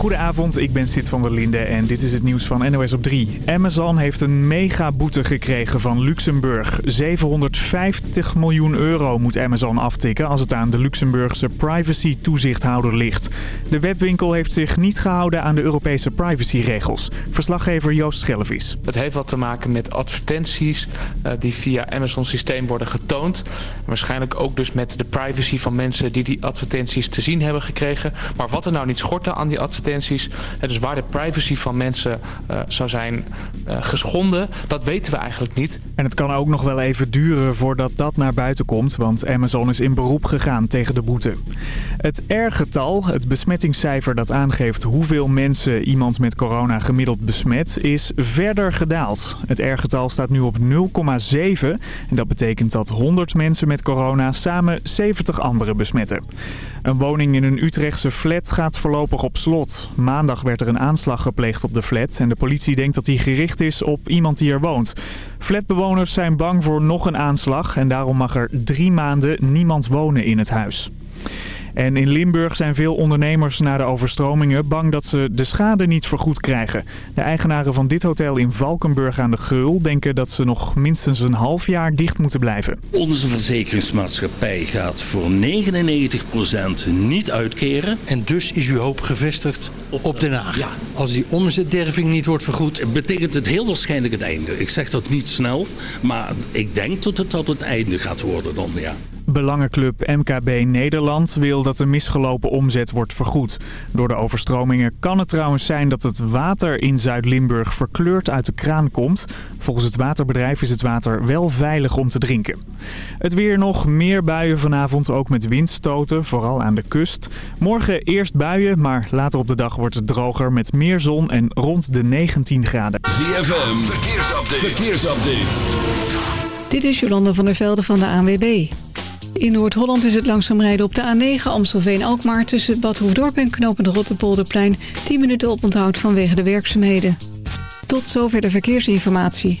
Goedenavond, ik ben Sid van der Linde en dit is het nieuws van NOS op 3. Amazon heeft een megaboete gekregen van Luxemburg. 750 miljoen euro moet Amazon aftikken als het aan de Luxemburgse privacy-toezichthouder ligt. De webwinkel heeft zich niet gehouden aan de Europese privacyregels. Verslaggever Joost Schellevis. Het heeft wat te maken met advertenties uh, die via Amazon systeem worden getoond. Waarschijnlijk ook dus met de privacy van mensen die die advertenties te zien hebben gekregen. Maar wat er nou niet schortte aan die advertenties, dus waar de privacy van mensen uh, zou zijn uh, geschonden, dat weten we eigenlijk niet. En het kan ook nog wel even duren voordat dat naar buiten komt, want Amazon is in beroep gegaan tegen de boete. Het R-getal, het besmettingscijfer dat aangeeft hoeveel mensen iemand met corona gemiddeld besmet, is verder gedaald. Het R-getal staat nu op 0,7 en dat betekent dat 100 mensen met corona samen 70 anderen besmetten. Een woning in een Utrechtse flat gaat voorlopig op slot. Maandag werd er een aanslag gepleegd op de flat en de politie denkt dat die gericht is op iemand die er woont. Flatbewoners zijn bang voor nog een aanslag en daarom mag er drie maanden niemand wonen in het huis. En in Limburg zijn veel ondernemers na de overstromingen bang dat ze de schade niet vergoed krijgen. De eigenaren van dit hotel in Valkenburg aan de Geul denken dat ze nog minstens een half jaar dicht moeten blijven. Onze verzekeringsmaatschappij gaat voor 99% niet uitkeren. En dus is uw hoop gevestigd op Den Haag. Ja. Als die omzetderving niet wordt vergoed... Betekent het heel waarschijnlijk het einde. Ik zeg dat niet snel, maar ik denk dat het tot het einde gaat worden dan, ja. Belangenclub MKB Nederland wil dat de misgelopen omzet wordt vergoed. Door de overstromingen kan het trouwens zijn dat het water in Zuid-Limburg verkleurd uit de kraan komt. Volgens het waterbedrijf is het water wel veilig om te drinken. Het weer nog meer buien vanavond, ook met windstoten, vooral aan de kust. Morgen eerst buien, maar later op de dag wordt het droger met meer zon en rond de 19 graden. ZFM, verkeersupdate. verkeersupdate. Dit is Jolanda van der Velde van de ANWB. In Noord-Holland is het langzaam rijden op de A9 Amstelveen-Alkmaar... tussen Bad Hoefdorp en Knopend Rotterpolderplein... 10 minuten oponthoud vanwege de werkzaamheden. Tot zover de verkeersinformatie.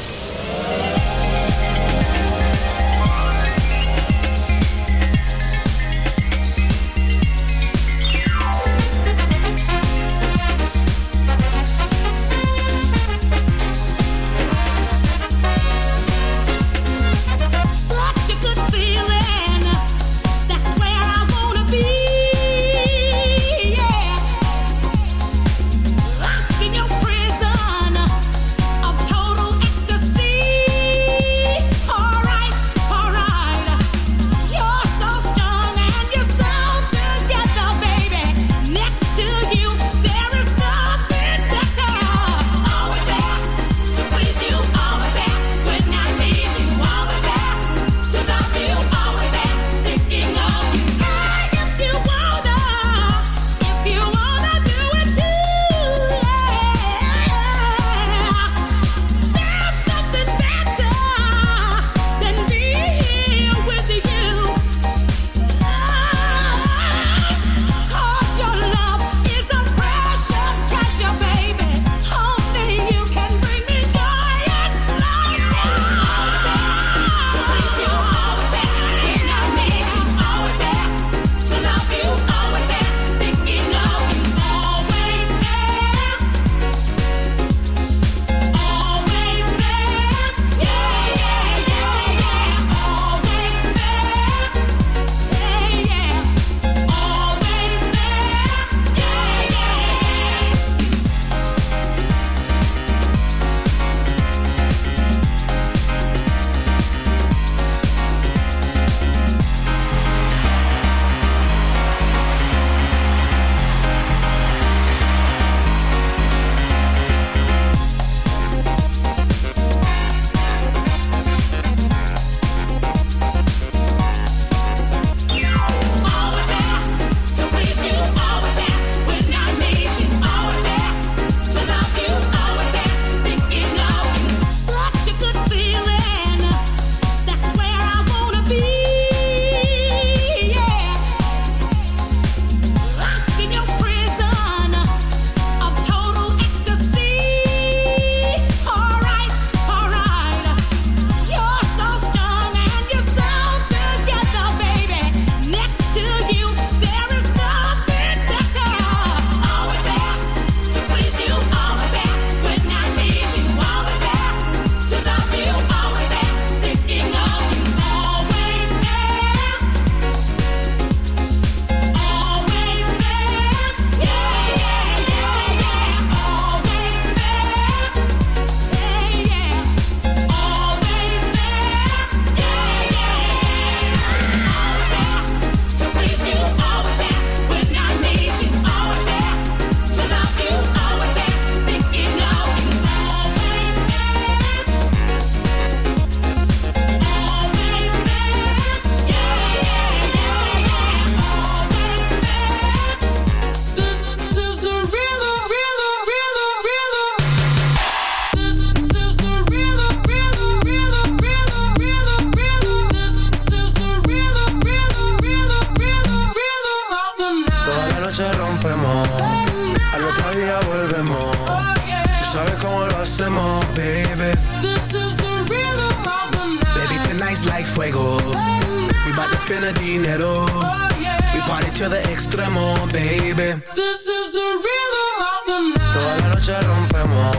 Rompemos.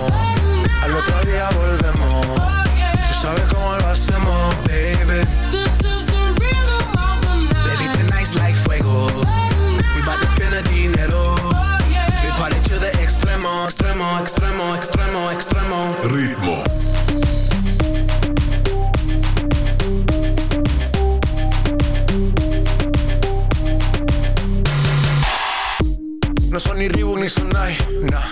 Al otro día volvemos. Tú sabes cómo lo hacemos, baby. This is the rhythm of the night. Baby, tonight's like fuego. We bout to spend the dinero. We party to the extremo, extremo, extremo, extremo, extremo. Ritmo. No son ni Reebok ni Sonai, nah.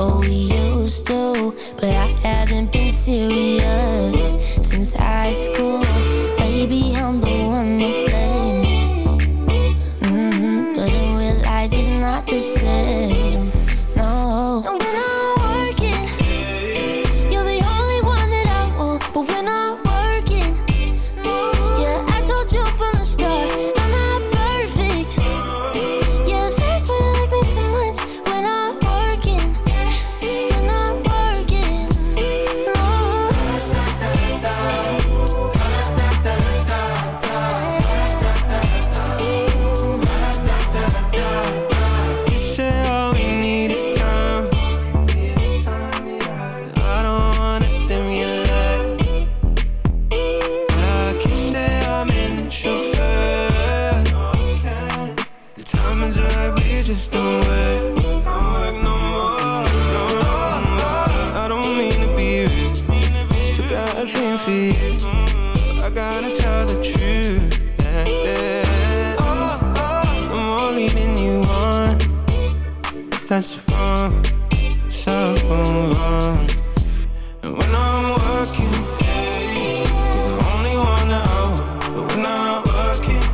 Oh, we used to But I haven't been serious Since high school. that's wrong, someone wrong. And when I'm working, you're the only one I want. But when I'm working,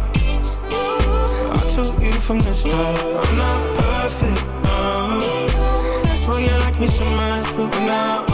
I you from the start, I'm not perfect, no. That's why you like me so much, but when I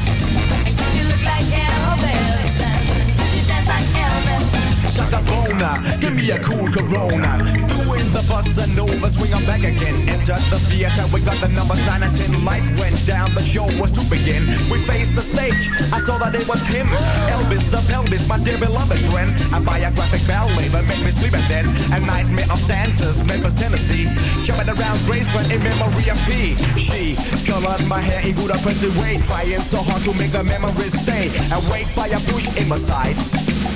Give me a cool Corona. Doing the bossa nova, swing on back again. Enter the theater, we got the numbers 9 and 10. Light went down, the show was to begin. We faced the stage, I saw that it was him. Elvis the pelvis, my dear beloved friend. A biographic ballet that made me sleep at then. A nightmare of dancers, Memphis, Tennessee. Jumping around Graceland in memory of P. She colored my hair in good oppressive way. Trying so hard to make the memories stay. Awake by a bush in my side.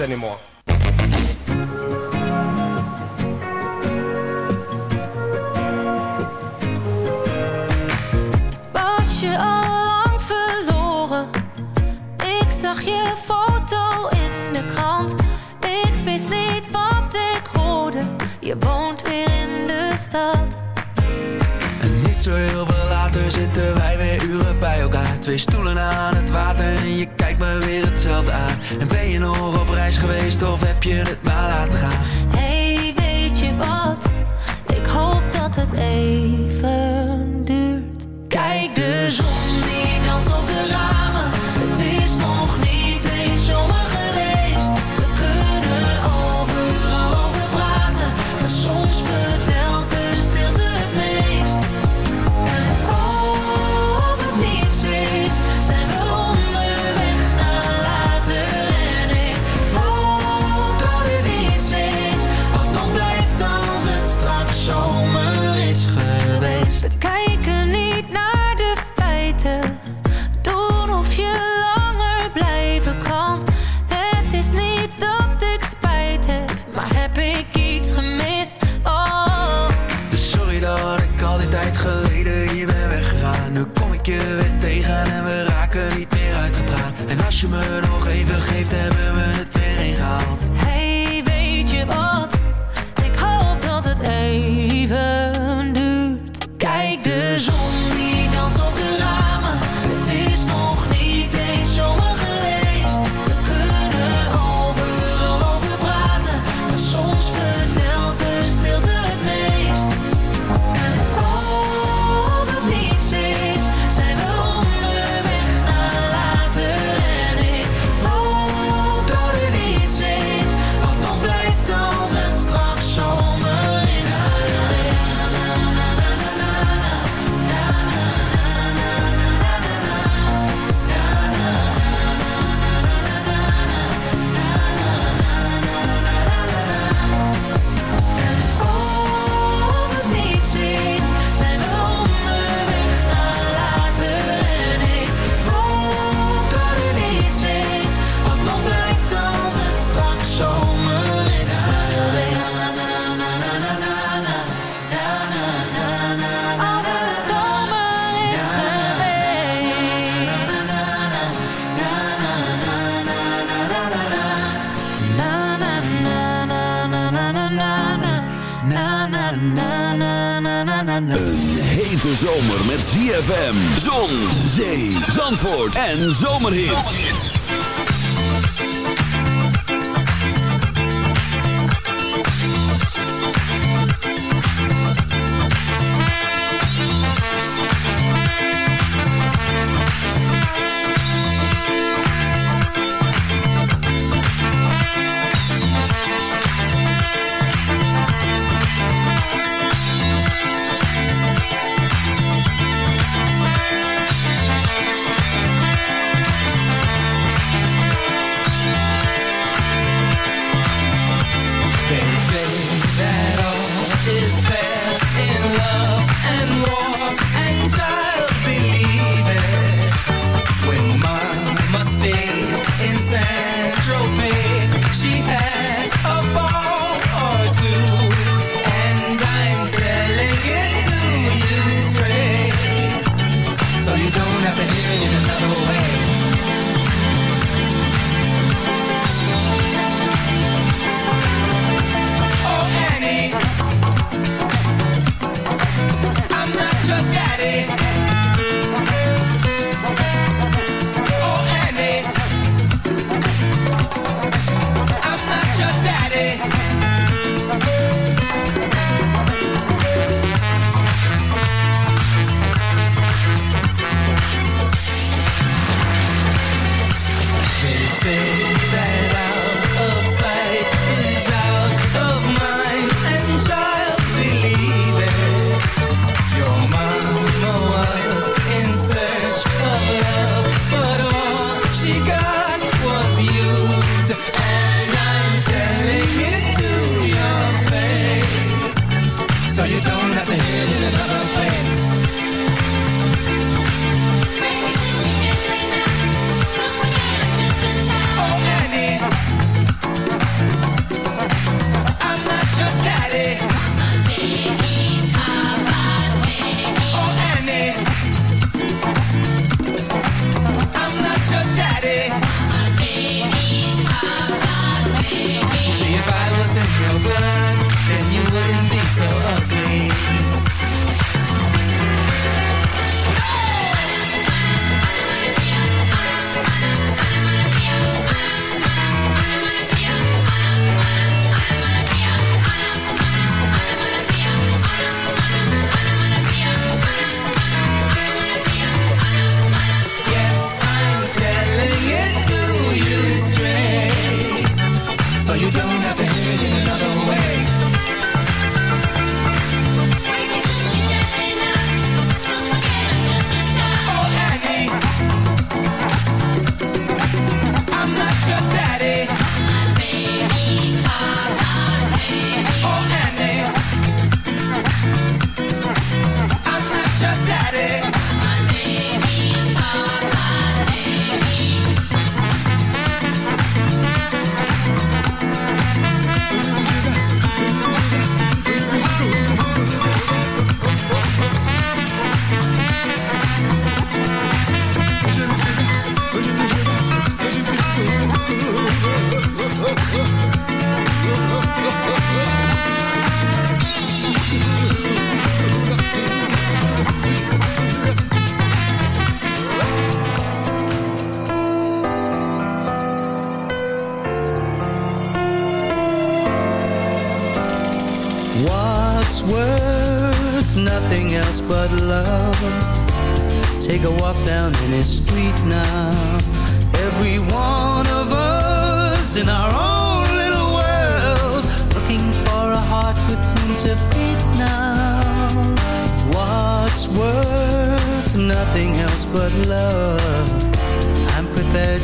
Anymore. Was je al lang verloren? Ik zag je foto in de krant. Ik wist niet wat ik hoorde. Je woont weer in de stad. En niet zo heel veel later zitten wij weer uren bij elkaar. Twee stoelen aan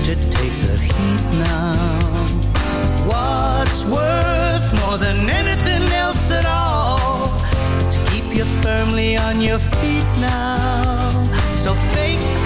to take the heat now. What's worth more than anything else at all? To keep you firmly on your feet now. So fake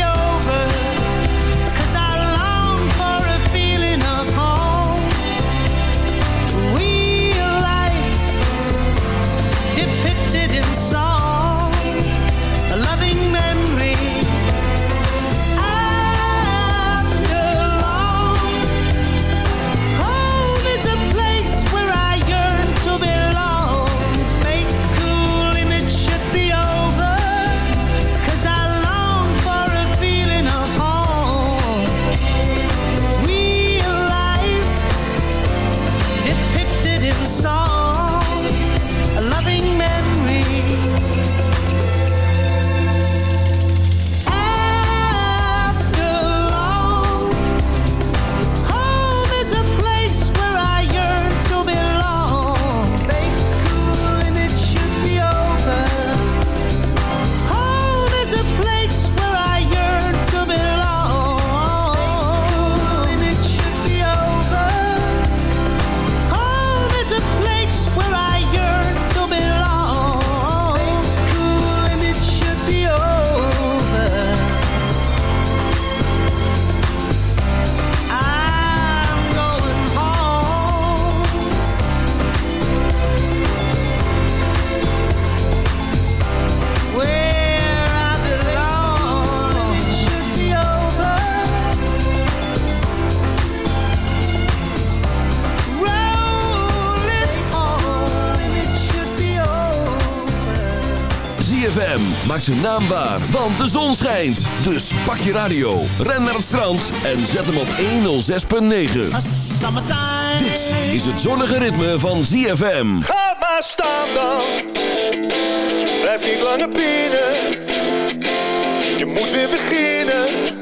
zijn naam waar, want de zon schijnt. Dus pak je radio, ren naar het strand en zet hem op 106.9. Dit is het zonnige ritme van ZFM. Ga maar staan dan, blijf niet langer binnen. Je moet weer beginnen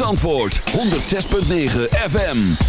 Antwoord. 106.9 FM.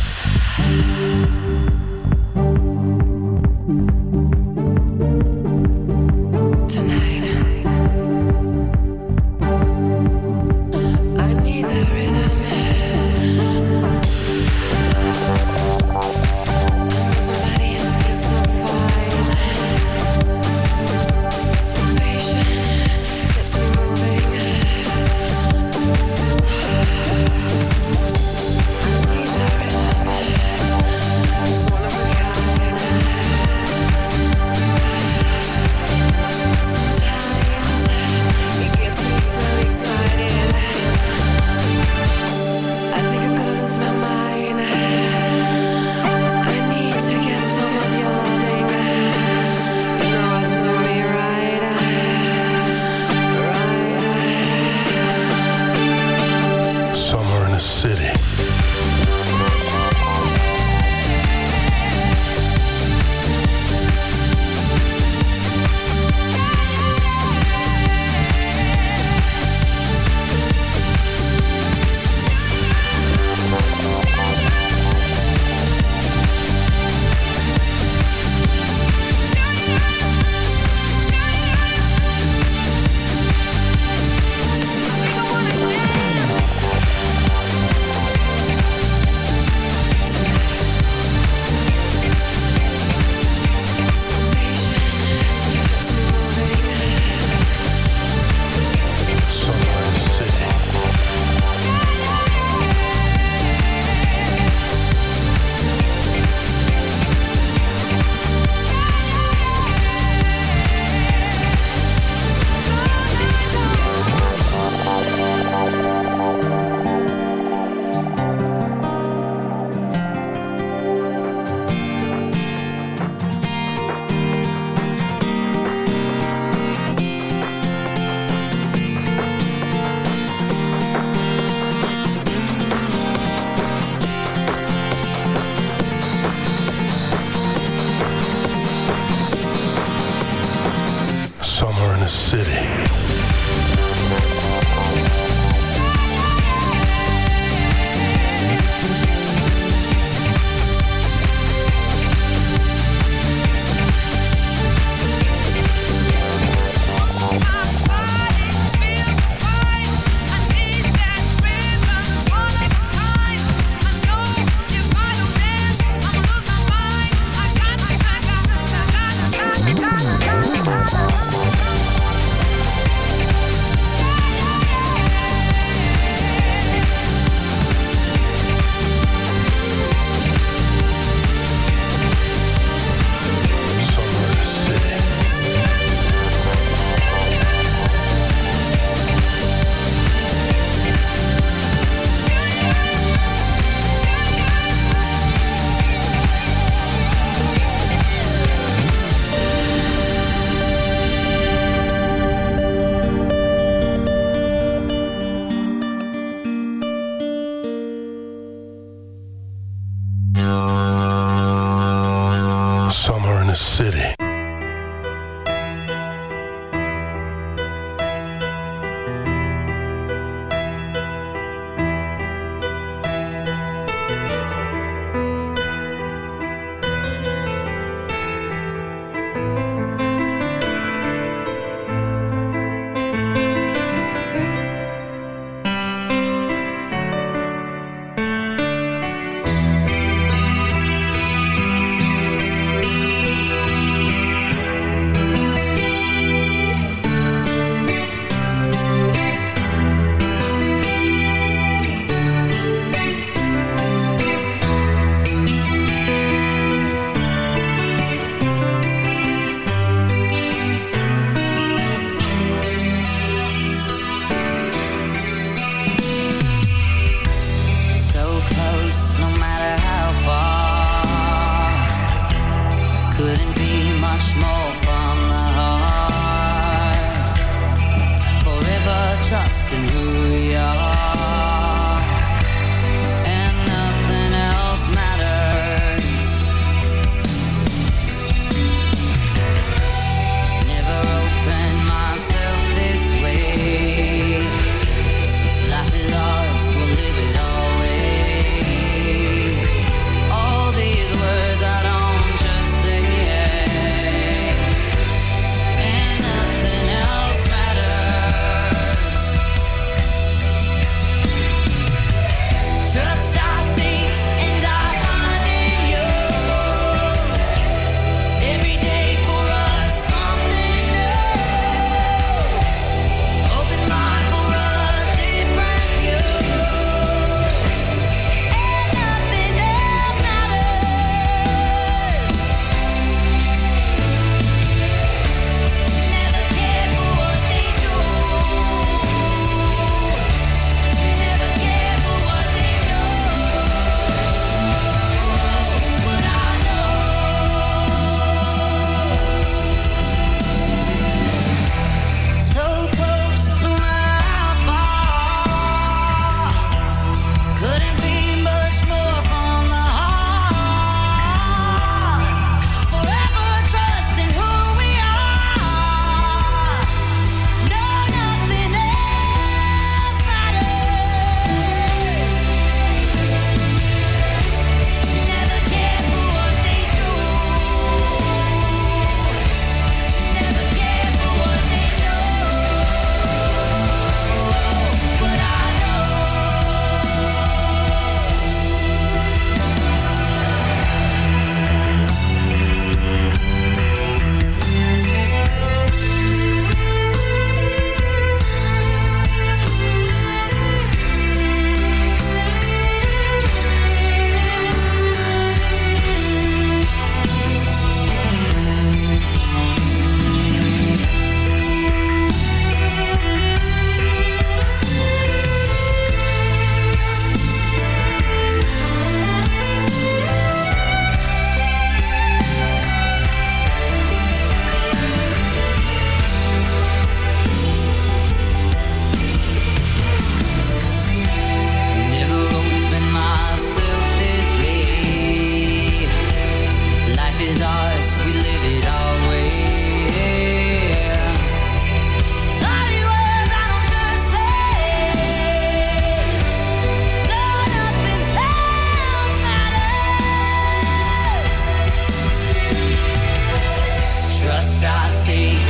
see.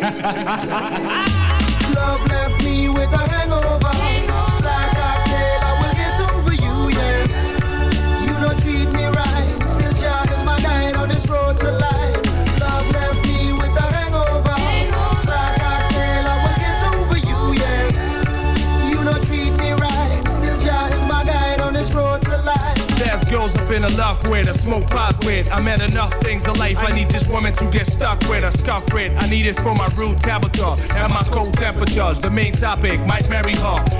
Love left me with a love with, a smoke pot with. I met enough things in life. I need this woman to get stuck with, a scuff with. I need it for my rude capital and my cold temperatures. The main topic might marry her.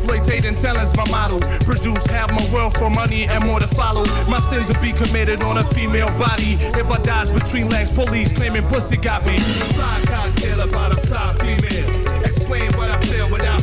exploitating talent's my model. Produce half my wealth for money and more to follow. My sins will be committed on a female body. If I dies between legs, police claiming pussy got me. Side cocktail about a side female. Explain what I feel without